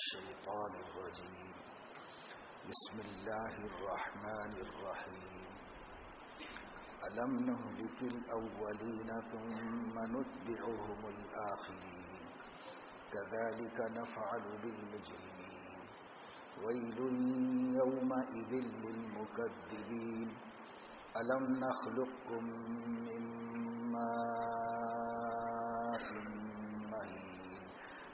الشيطان الرجيم. بسم الله الرحمن الرحيم. ألم نهلك الأولين ثم نتبعهم الآخرين؟ كذلك نفعل بالمجرمين. ويل يومئذ للمكذبين. ألم نخلقكم من ماء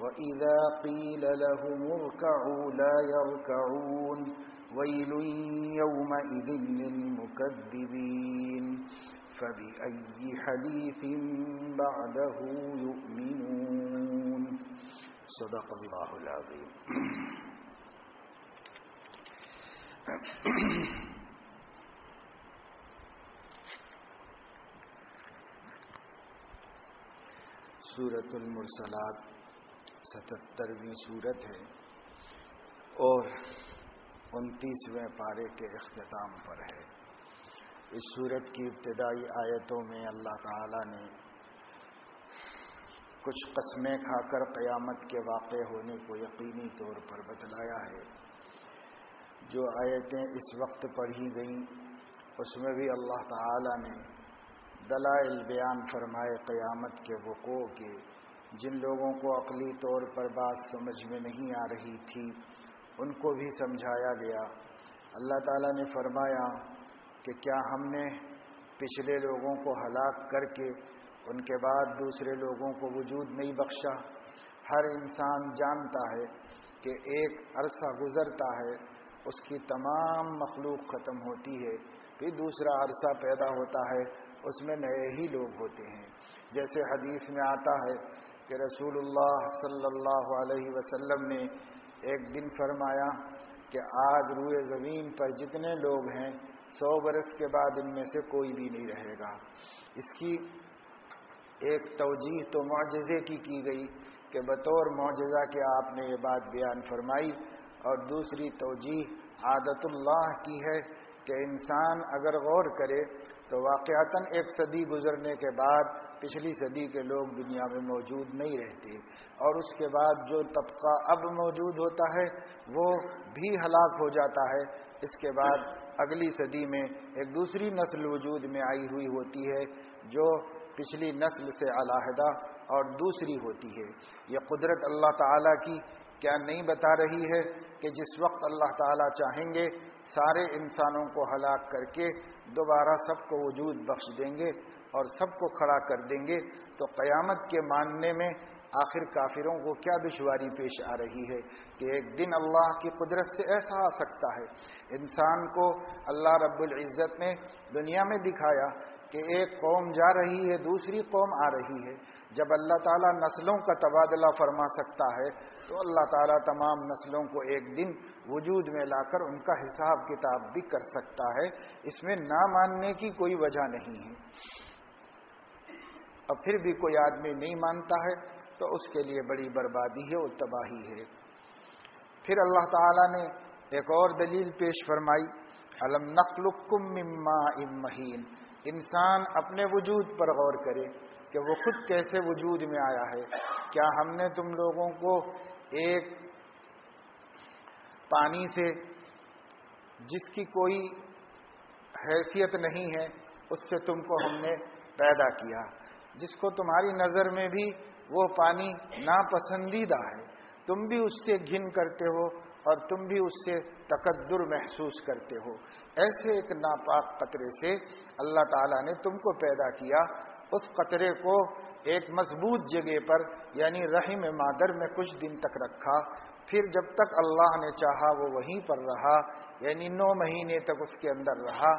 وإذا قيل لهم اركعوا لا يركعون ويل يومئذ للمكذبين فبأي حديث بعده يؤمنون؟ صدق الله العظيم. سورت المرسلات. ستترویں صورت ہے اور انتیسویں پارے کے اختتام پر ہے۔ اس صورت کی ابتدائی آیتوں میں اللہ تعالی نے کچھ قسمیں کھا کر قیامت کے واقع ہونے کو یقینی طور پر بتلایا ہے۔ جو آیتیں اس وقت پڑھی گئیں، اس میں بھی اللہ تعالی نے دلائل بیان فرمائے قیامت کے وقوع کے جن لوگوں کو عقلی طور پر بات سمجھ میں نہیں آ رہی تھی، ان کو بھی سمجھایا گیا۔ اللہ تعالیٰ نے فرمایا کہ کیا ہم نے پچھلے لوگوں کو ہلاک کر کے ان کے بعد دوسرے لوگوں کو وجود نہیں بخشا؟ ہر انسان جانتا ہے کہ ایک عرصہ گزرتا ہے، اس کی تمام مخلوق ختم ہوتی ہے، پھر دوسرا عرصہ پیدا ہوتا ہے، اس میں نئے ہی لوگ ہوتے ہیں۔ جیسے حدیث میں آتا ہے کہ رسول اللہ صلی اللہ علیہ وسلم نے ایک دن فرمایا کہ آج روئے زمین پر جتنے لوگ ہیں، سو برس کے بعد ان میں سے کوئی بھی نہیں رہے گا۔ اس کی ایک توجہ تو معجزے کی کی گئی کہ بطور معجزہ کے آپ نے یہ بات بیان فرمائی اور دوسری توجہ عادت اللہ کی ہے کہ انسان اگر غور کرے تو واقعتاً ایک صدی گزرنے کے بعد پچھلی صدی کے لوگ دنیا میں موجود نہیں رہتے اور اس کے بعد جو طبقہ اب موجود ہوتا ہے وہ بھی ہلاک ہو جاتا ہے۔ اس کے بعد اگلی صدی میں ایک دوسری نسل وجود میں آئی ہوئی ہوتی ہے جو پچھلی نسل سے علیحدہ اور دوسری ہوتی ہے۔ یہ قدرت اللہ تعالیٰ کی کیا نہیں بتا رہی ہے کہ جس وقت اللہ تعالیٰ چاہیں گے، سارے انسانوں کو ہلاک کر کے دوبارہ سب کو وجود بخش دیں گے۔ اور سب کو کھڑا کر دیں گے تو قیامت کے ماننے میں آخر کافروں کو کیا دشواری پیش آ رہی ہے کہ ایک دن اللہ کی قدرت سے ایسا آ سکتا ہے۔ انسان کو اللہ رب العزت نے دنیا میں دکھایا کہ ایک قوم جا رہی ہے، دوسری قوم آ رہی ہے۔ جب اللہ تعالیٰ نسلوں کا تبادلہ فرما سکتا ہے تو اللہ تعالیٰ تمام نسلوں کو ایک دن وجود میں لا کر ان کا حساب کتاب بھی کر سکتا ہے۔ اس میں نہ ماننے کی کوئی وجہ نہیں ہے۔ اور پھر بھی کوئی آدمی نہیں مانتا ہے، تو اس کے لیے بڑی بربادی ہے اور تباہی ہے۔ پھر اللہ تعالیٰ نے ایک اور دلیل پیش فرمائی علم نقل مما امہین انسان اپنے وجود پر غور کرے کہ وہ خود کیسے وجود میں آیا ہے۔ کیا ہم نے تم لوگوں کو ایک پانی سے جس کی کوئی حیثیت نہیں ہے، اس سے تم کو ہم نے پیدا کیا۔ جس کو تمہاری نظر میں بھی وہ پانی ناپسندیدہ ہے۔ تم بھی اس سے گھن کرتے ہو اور تم بھی اس سے تقدر محسوس کرتے ہو۔ ایسے ایک ناپاک قطرے سے اللہ تعالیٰ نے تم کو پیدا کیا۔ اس قطرے کو ایک مضبوط جگہ پر یعنی رحم مادر میں کچھ دن تک رکھا۔ پھر جب تک اللہ نے چاہا وہ وہیں پر رہا یعنی نو مہینے تک اس کے اندر رہا،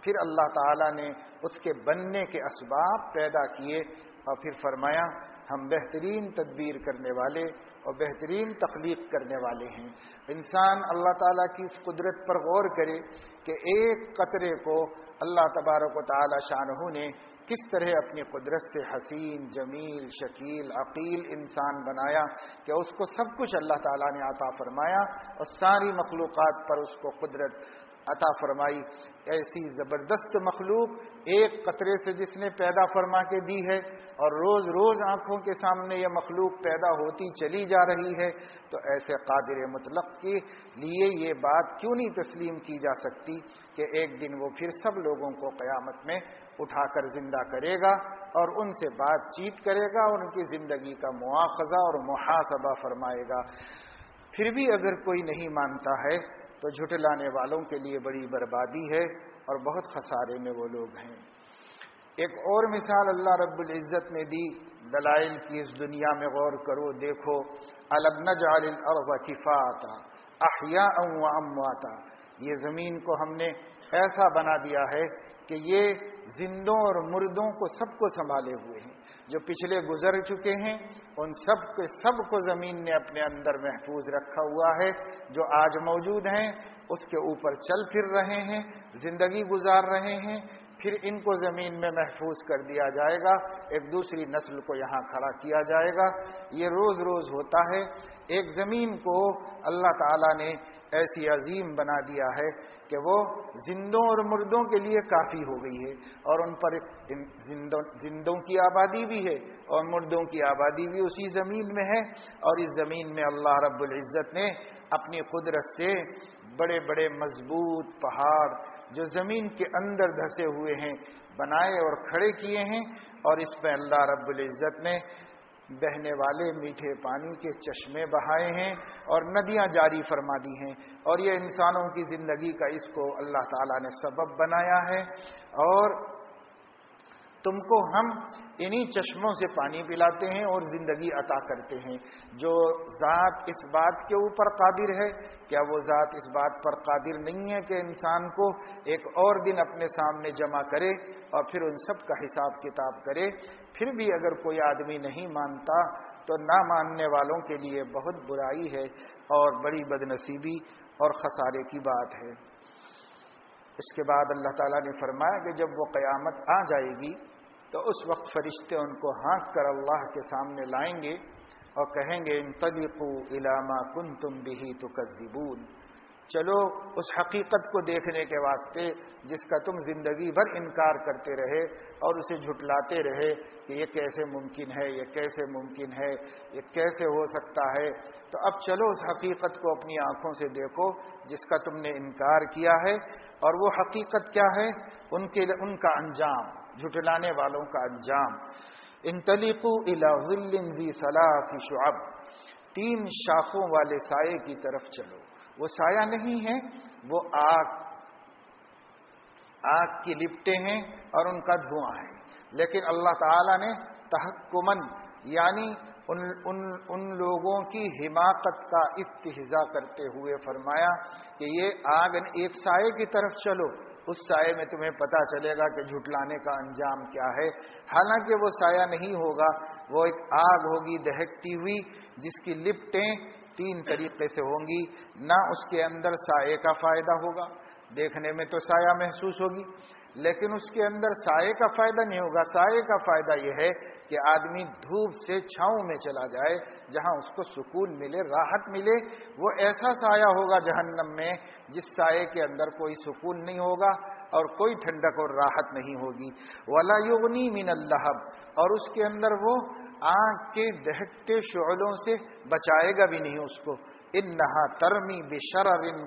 پھر اللہ تعالیٰ نے اس کے بننے کے اسباب پیدا کیے اور پھر فرمایا، ہم بہترین تدبیر کرنے والے اور بہترین تخلیق کرنے والے ہیں۔ انسان اللہ تعالیٰ کی اس قدرت پر غور کرے کہ ایک قطرے کو اللہ تبارک و تعالی شاہ نے کس طرح اپنی قدرت سے حسین، جمیل، شکیل، عقیل انسان بنایا کہ اس کو سب کچھ اللہ تعالیٰ نے عطا فرمایا اور ساری مخلوقات پر اس کو قدرت عطا فرمائی، ایسی زبردست مخلوق ایک قطرے سے جس نے پیدا فرما کے دی ہے اور روز روز آنکھوں کے سامنے یہ مخلوق پیدا ہوتی چلی جا رہی ہے، تو ایسے قادر مطلق کے لیے یہ بات کیوں نہیں تسلیم کی جا سکتی کہ ایک دن وہ پھر سب لوگوں کو قیامت میں اٹھا کر زندہ کرے گا اور ان سے بات چیت کرے گا اور ان کی زندگی کا مواخذہ اور محاسبہ فرمائے گا۔ پھر بھی اگر کوئی نہیں مانتا ہے تو جھٹلانے والوں کے لیے بڑی بربادی ہے اور بہت خسارے میں وہ لوگ ہیں۔ ایک اور مثال اللہ رب العزت نے دی، دلائل کی اس دنیا میں غور کرو، دیکھو۔ الب نجعل الارض کفاتا، احیاء و امواتا۔ یہ زمین کو ہم نے ایسا بنا دیا ہے کہ یہ زندوں اور مردوں کو سب کو سنبھالے ہوئے ہیں۔ جو پچھلے گزر چکے ہیں، ان سب کے سب کو زمین نے اپنے اندر محفوظ رکھا ہوا ہے، جو آج موجود ہیں، اس کے اوپر چل پھر رہے ہیں، زندگی گزار رہے ہیں، پھر ان کو زمین میں محفوظ کر دیا جائے گا، ایک دوسری نسل کو یہاں کھڑا کیا جائے گا۔ یہ روز روز ہوتا ہے۔ ایک زمین کو اللہ تعالیٰ نے ایسی عظیم بنا دیا ہے کہ وہ زندوں اور مردوں کے لیے کافی ہو گئی ہے اور ان پر زندوں کی آبادی بھی ہے اور مردوں کی آبادی بھی اسی زمین میں ہے اور اس زمین میں اللہ رب العزت نے اپنی قدرت سے بڑے بڑے مضبوط پہاڑ جو زمین کے اندر دھسے ہوئے ہیں، بنائے اور کھڑے کیے ہیں اور اس پہ اللہ رب العزت نے بہنے والے میٹھے پانی کے چشمے بہائے ہیں اور ندیاں جاری فرما دی ہیں اور یہ انسانوں کی زندگی کا اس کو اللہ تعالیٰ نے سبب بنایا ہے اور تم کو ہم انہی چشموں سے پانی پلاتے ہیں اور زندگی عطا کرتے ہیں۔ جو ذات اس بات کے اوپر قادر ہے، کیا وہ ذات اس بات پر قادر نہیں ہے کہ انسان کو ایک اور دن اپنے سامنے جمع کرے اور پھر ان سب کا حساب کتاب کرے؟ پھر بھی اگر کوئی آدمی نہیں مانتا تو نہ ماننے والوں کے لیے بہت برائی ہے اور بڑی بد نصیبی اور خسارے کی بات ہے۔ اس کے بعد اللہ تعالیٰ نے فرمایا کہ جب وہ قیامت آ جائے گی تو اس وقت فرشتے ان کو ہانک کر اللہ کے سامنے لائیں گے اور کہیں گے ان طلیقو علامہ کن تم بھی تو چلو اس حقیقت کو دیکھنے کے واسطے جس کا تم زندگی بھر انکار کرتے رہے اور اسے جھٹلاتے رہے کہ یہ کیسے ممکن ہے، یہ کیسے ممکن ہے، یہ کیسے ہو سکتا ہے۔ تو اب چلو اس حقیقت کو اپنی آنکھوں سے دیکھو جس کا تم نے انکار کیا ہے اور وہ حقیقت کیا ہے؟ ان کے ان کا انجام، جھٹلانے والوں کا انجام۔ ان تلیقو ذی صلاح شعب۔ تین شاخوں والے سائے کی طرف چلو۔ وہ سایہ نہیں ہے، وہ آگ آگ کی لپٹیں ہیں اور ان کا دھواں ہے۔ لیکن اللہ تعالی نے تحکمن یعنی ان ان ان لوگوں کی حماقت کا استحضا کرتے ہوئے فرمایا کہ یہ آگ ایک سائے کی طرف چلو، اس سائے میں تمہیں پتا چلے گا کہ جھٹلانے کا انجام کیا ہے۔ حالانکہ وہ سایہ نہیں ہوگا، وہ ایک آگ ہوگی، دہکتی ہوئی، جس کی لپٹیں تین طریقے سے ہوں گی۔ نہ اس کے اندر سائے کا فائدہ ہوگا، دیکھنے میں تو سایہ محسوس ہوگی، لیکن اس کے اندر سائے کا فائدہ نہیں ہوگا۔ سائے کا فائدہ یہ ہے کہ آدمی دھوپ سے چھاؤں میں چلا جائے، جہاں اس کو سکون ملے، راحت ملے۔ وہ ایسا سایہ ہوگا جہنم میں جس سائے کے اندر کوئی سکون نہیں ہوگا اور کوئی ٹھنڈک اور راحت نہیں ہوگی۔ ولا یغنی من اللہ اور اس کے اندر وہ آنکھ کے دہکتے شعلوں سے بچائے گا بھی نہیں اس کو۔ ان نہا ترمی بے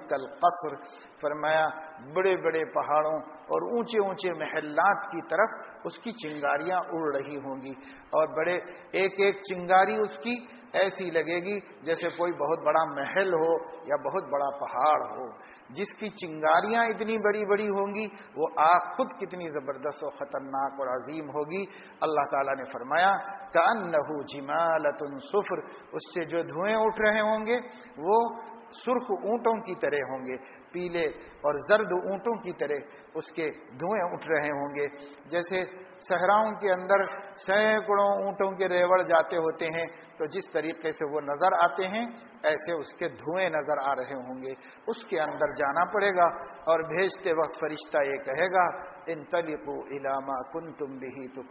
کل قصر فرمایا، بڑے بڑے پہاڑوں اور اونچے اونچے محلات کی طرف اس کی چنگاریاں اڑ رہی ہوں گی۔ اور بڑے، ایک ایک چنگاری اس کی ایسی لگے گی جیسے کوئی بہت بڑا محل ہو یا بہت بڑا پہاڑ ہو۔ جس کی چنگاریاں اتنی بڑی بڑی ہوں گی، وہ آگ خود کتنی زبردست و خطرناک اور عظیم ہوگی۔ اللہ تعالیٰ نے فرمایا کہ نحو جمالت سفر اس سے جو دھوئیں اٹھ رہے ہوں گے، وہ سرخ اونٹوں کی طرح ہوں گے، پیلے اور زرد اونٹوں کی طرح اس کے دھوئیں اٹھ رہے ہوں گے۔ جیسے صحراؤں کے اندر سینکڑوں اونٹوں کے ریوڑ جاتے ہوتے ہیں، تو جس طریقے سے وہ نظر آتے ہیں، ایسے اس کے دھوئیں نظر آ رہے ہوں گے۔ اس کے اندر جانا پڑے گا اور بھیجتے وقت فرشتہ یہ کہے گا ان تلیقو علامہ کن تم بھی تو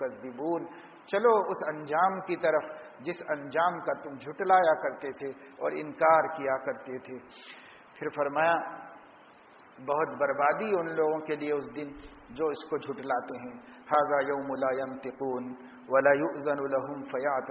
چلو اس انجام کی طرف، جس انجام کا تم جھٹلایا کرتے تھے اور انکار کیا کرتے تھے۔ پھر فرمایا بہت بربادی ان لوگوں کے لیے اس دن جو اس کو جھٹلاتے ہیں۔ حاضا یوم تقون ولا الحم فیات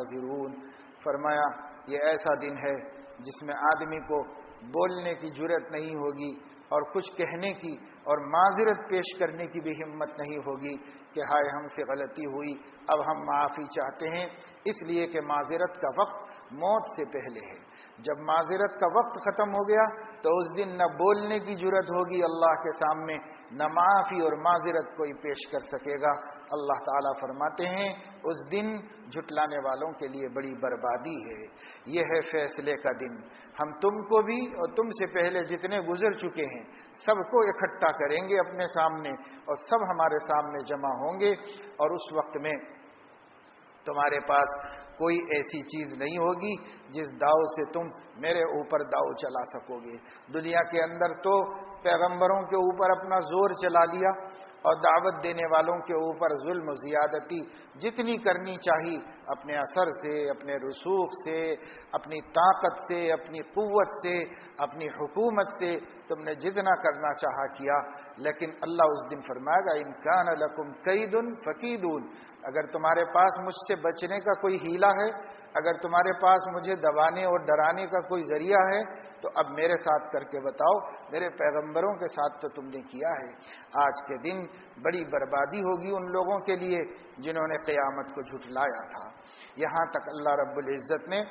فرمایا، یہ ایسا دن ہے جس میں آدمی کو بولنے کی جرت نہیں ہوگی اور کچھ کہنے کی اور معذرت پیش کرنے کی بھی ہمت نہیں ہوگی کہ ہائے ہم سے غلطی ہوئی، اب ہم معافی چاہتے ہیں، اس لیے کہ معذرت کا وقت موت سے پہلے ہے۔ جب معذرت کا وقت ختم ہو گیا تو اس دن نہ بولنے کی ضرورت ہوگی اللہ کے سامنے، نہ معافی اور معذرت کوئی پیش کر سکے گا۔ اللہ تعالیٰ فرماتے ہیں، اس دن جھٹلانے والوں کے لیے بڑی بربادی ہے۔ یہ ہے فیصلے کا دن۔ ہم تم کو بھی اور تم سے پہلے جتنے گزر چکے ہیں، سب کو اکٹھا کریں گے اپنے سامنے اور سب ہمارے سامنے جمع ہوں گے۔ اور اس وقت میں تمہارے پاس کوئی ایسی چیز نہیں ہوگی جس داؤ سے تم میرے اوپر داؤ چلا سکو گے۔ دنیا کے اندر تو پیغمبروں کے اوپر اپنا زور چلا لیا اور دعوت دینے والوں کے اوپر ظلم و زیادتی جتنی کرنی چاہیے اپنے اثر سے، اپنے رسوخ سے، اپنی طاقت سے، اپنی قوت سے، اپنی حکومت سے تم نے جتنا کرنا چاہا کیا۔ لیکن اللہ اس دن فرمائے گا امکان الکم کئی دن فقیدون اگر تمہارے پاس مجھ سے بچنے کا کوئی ہیلا ہے، اگر تمہارے پاس مجھے دبانے اور ڈرانے کا کوئی ذریعہ ہے، تو اب میرے ساتھ کر کے بتاؤ، میرے پیغمبروں کے ساتھ تو تم نے کیا ہے۔ آج کے دن بڑی بربادی ہوگی ان لوگوں کے لیے جنہوں نے قیامت کو جھٹلایا تھا۔ یہاں تک اللہ رب العزت نے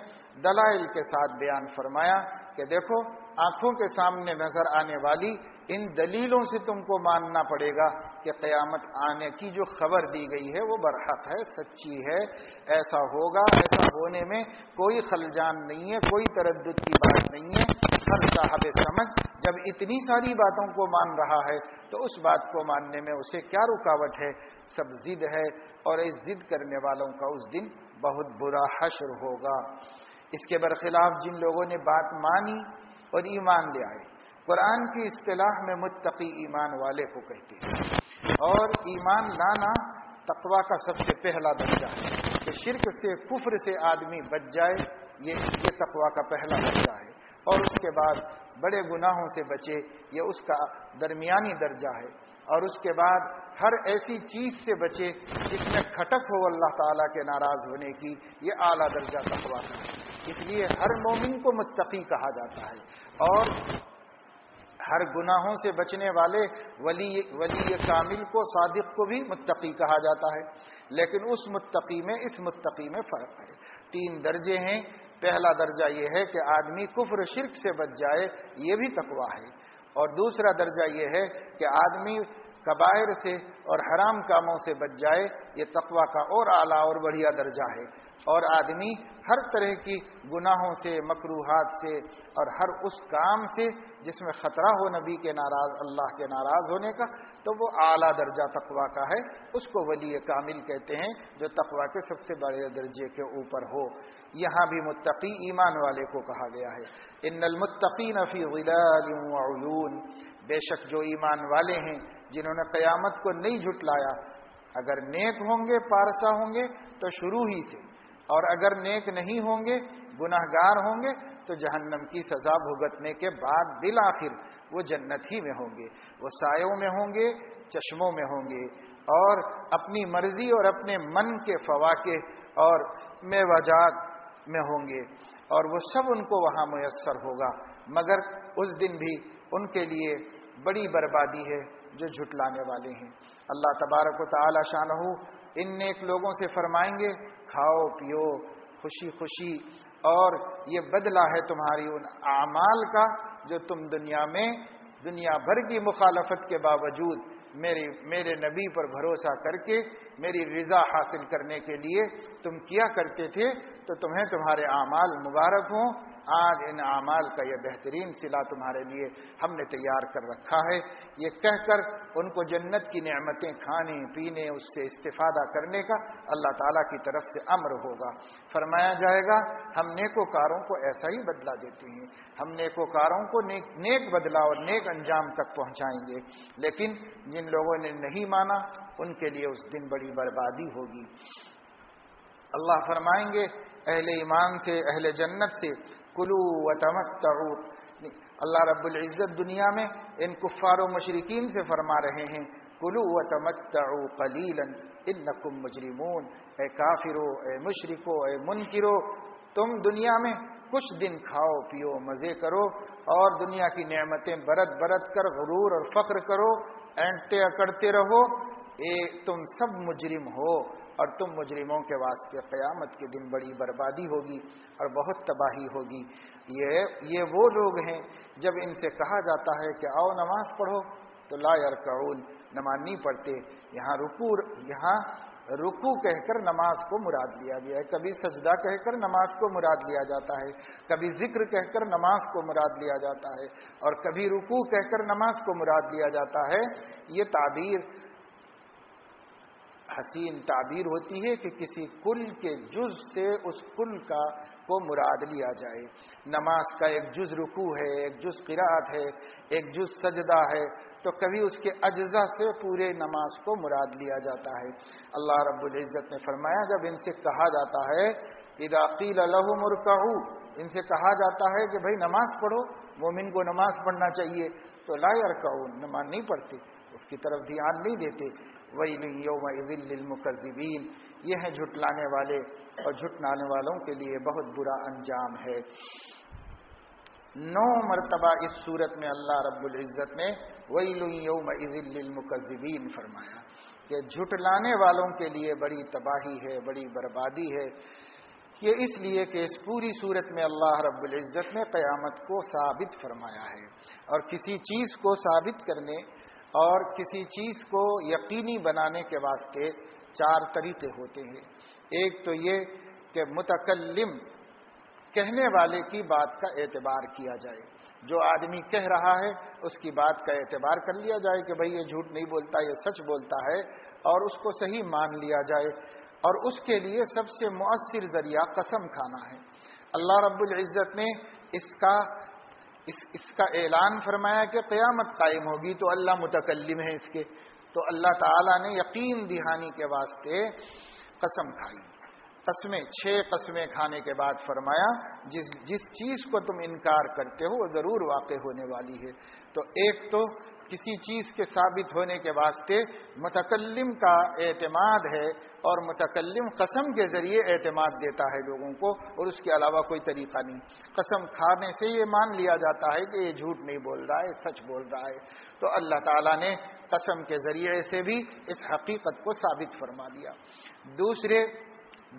دلائل کے ساتھ بیان فرمایا کہ دیکھو آنکھوں کے سامنے نظر آنے والی ان دلیلوں سے تم کو ماننا پڑے گا کہ قیامت آنے کی جو خبر دی گئی ہے وہ برحق ہے، سچی ہے، ایسا ہوگا، ایسا ہونے میں کوئی خلجان نہیں ہے، کوئی تردد کی بات نہیں ہے۔ ہر صاحب سمجھ جب اتنی ساری باتوں کو مان رہا ہے تو اس بات کو ماننے میں اسے کیا رکاوٹ ہے؟ سب ضد ہے اور اس ضد کرنے والوں کا اس دن بہت برا حشر ہوگا۔ اس کے برخلاف جن لوگوں نے بات مانی اور ایمان لے آئے۔ قرآن کی اصطلاح میں متقی ایمان والے کو کہتے ہیں۔ اور ایمان لانا تقوا کا سب سے پہلا درجہ ہے۔ کہ شرک سے، کفر سے آدمی بچ جائے، یہ یہ تقوا کا پہلا درجہ ہے۔ اور اس کے بعد بڑے گناہوں سے بچے، یہ اس کا درمیانی درجہ ہے۔ اور اس کے بعد ہر ایسی چیز سے بچے جس میں کھٹک ہو اللہ تعالیٰ کے ناراض ہونے کی، یہ اعلیٰ درجہ تقوا کا ہے۔ اس لیے ہر مومن کو متقی کہا جاتا ہے۔ اور ہر گناہوں سے بچنے والے ولی ولی کامل کو، صادق کو بھی متقی کہا جاتا ہے۔ لیکن اس متقی میں، اس متقی میں فرق ہے۔ تین درجے ہیں۔ پہلا درجہ یہ ہے کہ آدمی کفر شرک سے بچ جائے، یہ بھی تقوا ہے۔ اور دوسرا درجہ یہ ہے کہ آدمی کبائر سے اور حرام کاموں سے بچ جائے، یہ تقوا کا اور اعلیٰ اور بڑھیا درجہ ہے۔ اور آدمی ہر طرح کی گناہوں سے مقروحات سے اور ہر اس کام سے جس میں خطرہ ہو نبی کے ناراض، اللہ کے ناراض ہونے کا، تو وہ اعلیٰ درجہ تقوا کا ہے۔ اس کو ولی کامل کہتے ہیں، جو تقوا کے سب سے بڑے درجے کے اوپر ہو۔ یہاں بھی متقی ایمان والے کو کہا گیا ہے۔ ان المتقین فی غلال وعیون بے شک جو ایمان والے ہیں، جنہوں نے قیامت کو نہیں جھٹلایا، اگر نیک ہوں گے، پارسا ہوں گے، تو شروع ہی سے۔ اور اگر نیک نہیں ہوں گے گناہ گار ہوں گے، تو جہنم کی سزا بھگتنے کے بعد بالآخر وہ جنت ہی میں ہوں گے۔ وہ سایوں میں ہوں گے، چشموں میں ہوں گے۔ اور اپنی مرضی اور اپنے من کے فواقے اور میوجات میں ہوں گے۔ اور وہ سب ان کو وہاں میسر ہوگا۔ مگر اس دن بھی ان کے لیے بڑی بربادی ہے جو جھٹلانے والے ہیں۔ اللہ تبارک و تعالی شاہ ان نیک لوگوں سے فرمائیں گے کھاؤ، پیو، خوشی خوشی۔ اور یہ بدلہ ہے تمہاری ان اعمال کا جو تم دنیا میں، دنیا بھر کی مخالفت کے باوجود میرے میرے نبی پر بھروسہ کر کے، میری رضا حاصل کرنے کے لیے تم کیا کرتے تھے، تو تمہیں تمہارے اعمال مبارک ہوں۔ آج ان اعمال کا یہ بہترین سلا تمہارے لیے ہم نے تیار کر رکھا ہے۔ یہ کہہ کر ان کو جنت کی نعمتیں کھانے، پینے، اس سے استفادہ کرنے کا اللہ تعالیٰ کی طرف سے امر ہوگا۔ فرمایا جائے گا، ہم نیکوکاروں کو ایسا ہی بدلا دیتے ہیں۔ ہم نیکوکاروں کو نیک نیک بدلا اور نیک انجام تک پہنچائیں گے۔ لیکن جن لوگوں نے نہیں مانا، ان کے لیے اس دن بڑی بربادی ہوگی۔ اللہ فرمائیں گے، اہل ایمان سے، اہل جنت سے کلو و تمتعو اللہ رب العزت دنیا میں ان کفار و مشرقین سے فرما رہے ہیں، کلو و تمتعو قلیلا انکم مجرمون۔ اے کافرو، اے مشرکو، اے منکرو، تم دنیا میں کچھ دن کھاؤ، پیو، مزے کرو اور دنیا کی نعمتیں برت برت کر، غرور اور فخر کرو، اینٹے اکڑتے رہو، اے تم سب مجرم ہو۔ اور تم مجرموں کے واسطے قیامت کے دن بڑی بربادی ہوگی اور بہت تباہی ہوگی۔ یہ یہ وہ لوگ ہیں جب ان سے کہا جاتا ہے کہ آؤ نماز پڑھو، تو لا یرکعون، نماز نہیں پڑھتے۔ یہاں رکو یہاں رکو کہہ کر نماز کو مراد لیا گیا ہے۔ کبھی سجدہ کہہ کر نماز کو مراد لیا جاتا ہے۔ کبھی ذکر کہہ کر نماز کو مراد لیا جاتا ہے۔ اور کبھی رکو کہہ کر نماز کو مراد لیا جاتا ہے۔ یہ تعبیر حسین تعبیر ہوتی ہے کہ کسی کل کے جز سے اس کل کا کو مراد لیا جائے۔ نماز کا ایک جز رکو ہے، ایک جز قرآت ہے، ایک جز سجدہ ہے، تو کبھی اس کے اجزا سے پورے نماز کو مراد لیا جاتا ہے۔ اللہ رب العزت نے فرمایا، جب ان سے کہا جاتا ہے اداقیل الحم ان سے کہا جاتا ہے کہ بھائی نماز پڑھو، مومن کو نماز پڑھنا چاہیے، تو لا ارکعون نماز نہیں پڑھتے۔ اس کی طرف دھیان نہیں دیتے۔ وہی یوم المکذبین یہ ہیں جھٹلانے والے اور جھٹلانے والوں کے لیے بہت برا انجام ہے۔ نو مرتبہ اس صورت میں اللہ رب العزت نے وہی یوم المکذبین فرمایا کہ جھٹلانے والوں کے لیے بڑی تباہی ہے، بڑی بربادی ہے۔ یہ اس لیے کہ اس پوری صورت میں اللہ رب العزت نے قیامت کو ثابت فرمایا ہے۔ اور کسی چیز کو ثابت کرنے اور کسی چیز کو یقینی بنانے کے واسطے چار طریقے ہوتے ہیں۔ ایک تو یہ کہ متکلم کہنے والے کی بات کا اعتبار کیا جائے۔ جو آدمی کہہ رہا ہے، اس کی بات کا اعتبار کر لیا جائے کہ بھئی یہ جھوٹ نہیں بولتا، یہ سچ بولتا ہے اور اس کو صحیح مان لیا جائے۔ اور اس کے لیے سب سے مؤثر ذریعہ قسم کھانا ہے۔ اللہ رب العزت نے اس کا اس اس کا اعلان فرمایا کہ قیامت قائم ہوگی تو اللہ متکلم ہے اس کے۔ تو اللہ تعالیٰ نے یقین دہانی کے واسطے قسم کھائی۔ قسمیں، چھ قسمیں کھانے کے بعد فرمایا، جس جس چیز کو تم انکار کرتے ہو وہ ضرور واقع ہونے والی ہے۔ تو ایک تو کسی چیز کے ثابت ہونے کے واسطے متکلم کا اعتماد ہے اور متکلم قسم کے ذریعے اعتماد دیتا ہے لوگوں کو اور اس کے علاوہ کوئی طریقہ نہیں۔ قسم کھانے سے یہ مان لیا جاتا ہے کہ یہ جھوٹ نہیں بول رہا ہے، سچ بول رہا ہے۔ تو اللہ تعالیٰ نے قسم کے ذریعے سے بھی اس حقیقت کو ثابت فرما دیا۔ دوسرے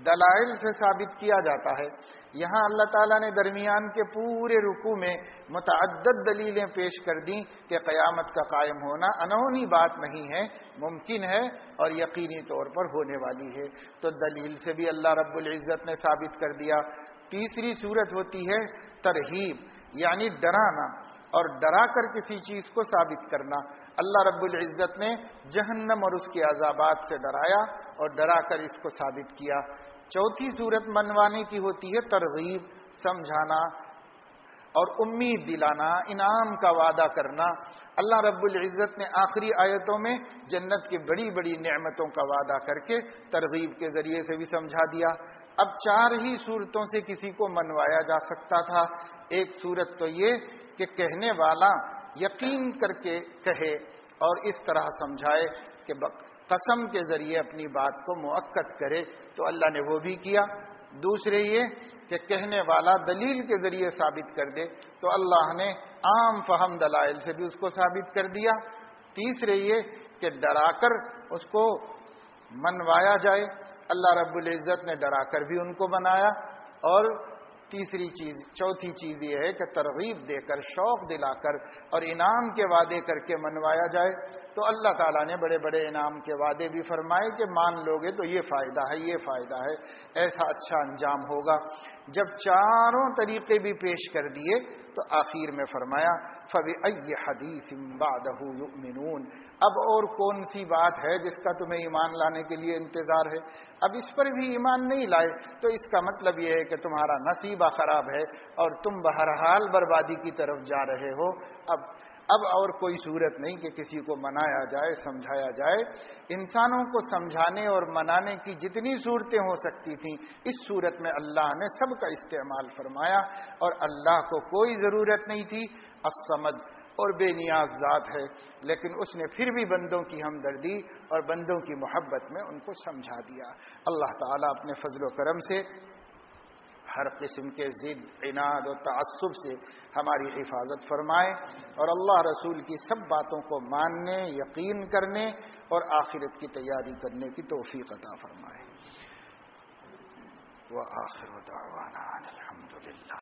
دلائل سے ثابت کیا جاتا ہے۔ یہاں اللہ تعالیٰ نے درمیان کے پورے رکو میں متعدد دلیلیں پیش کر دیں کہ قیامت کا قائم ہونا انہونی بات نہیں ہے، ممکن ہے اور یقینی طور پر ہونے والی ہے۔ تو دلیل سے بھی اللہ رب العزت نے ثابت کر دیا۔ تیسری صورت ہوتی ہے ترہیب یعنی ڈرانا اور ڈرا کر کسی چیز کو ثابت کرنا۔ اللہ رب العزت نے جہنم اور اس کے عذابات سے ڈرایا اور ڈرا کر اس کو ثابت کیا۔ چوتھی صورت منوانے کی ہوتی ہے ترغیب، سمجھانا اور امید دلانا، انعام کا وعدہ کرنا۔ اللہ رب العزت نے آخری آیتوں میں جنت کی بڑی بڑی نعمتوں کا وعدہ کر کے ترغیب کے ذریعے سے بھی سمجھا دیا۔ اب چار ہی صورتوں سے کسی کو منوایا جا سکتا تھا۔ ایک صورت تو یہ کہ کہنے والا یقین کر کے کہے اور اس طرح سمجھائے کہ قسم کے ذریعے اپنی بات کو موقع کرے تو اللہ نے وہ بھی کیا۔ دوسرے یہ کہ کہنے والا دلیل کے ذریعے ثابت کر دے تو اللہ نے عام فہم دلائل سے بھی اس کو ثابت کر دیا۔ تیسرے یہ کہ ڈرا کر اس کو منوایا جائے۔ اللہ رب العزت نے ڈرا کر بھی ان کو بنایا۔ اور تیسری چیز، چوتھی چیز یہ ہے کہ ترغیب دے کر، شوق دلا کر اور انعام کے وعدے کر کے منوایا جائے۔ تو اللہ تعالیٰ نے بڑے بڑے انعام کے وعدے بھی فرمائے کہ مان لوگے تو یہ فائدہ ہے، یہ فائدہ ہے، ایسا اچھا انجام ہوگا۔ جب چاروں طریقے بھی پیش کر دیے تو آخر میں فرمایا فبی حدیث یؤمنون اب اور کون سی بات ہے جس کا تمہیں ایمان لانے کے لیے انتظار ہے؟ اب اس پر بھی ایمان نہیں لائے تو اس کا مطلب یہ ہے کہ تمہارا نصیبہ خراب ہے اور تم بہرحال بربادی کی طرف جا رہے ہو۔ اب اب اور کوئی صورت نہیں کہ کسی کو منایا جائے، سمجھایا جائے۔ انسانوں کو سمجھانے اور منانے کی جتنی صورتیں ہو سکتی تھیں، اس صورت میں اللہ نے سب کا استعمال فرمایا اور اللہ کو کوئی ضرورت نہیں تھی۔ اسمد اور بے نیاز ذات ہے، لیکن اس نے پھر بھی بندوں کی ہمدردی اور بندوں کی محبت میں ان کو سمجھا دیا۔ اللہ تعالیٰ اپنے فضل و کرم سے ہر قسم کے ضد، عناد و تعصب سے ہماری حفاظت فرمائے اور اللہ رسول کی سب باتوں کو ماننے، یقین کرنے اور آخرت کی تیاری کرنے کی توفیق عطا فرمائے۔ وہ آخر الحمد للہ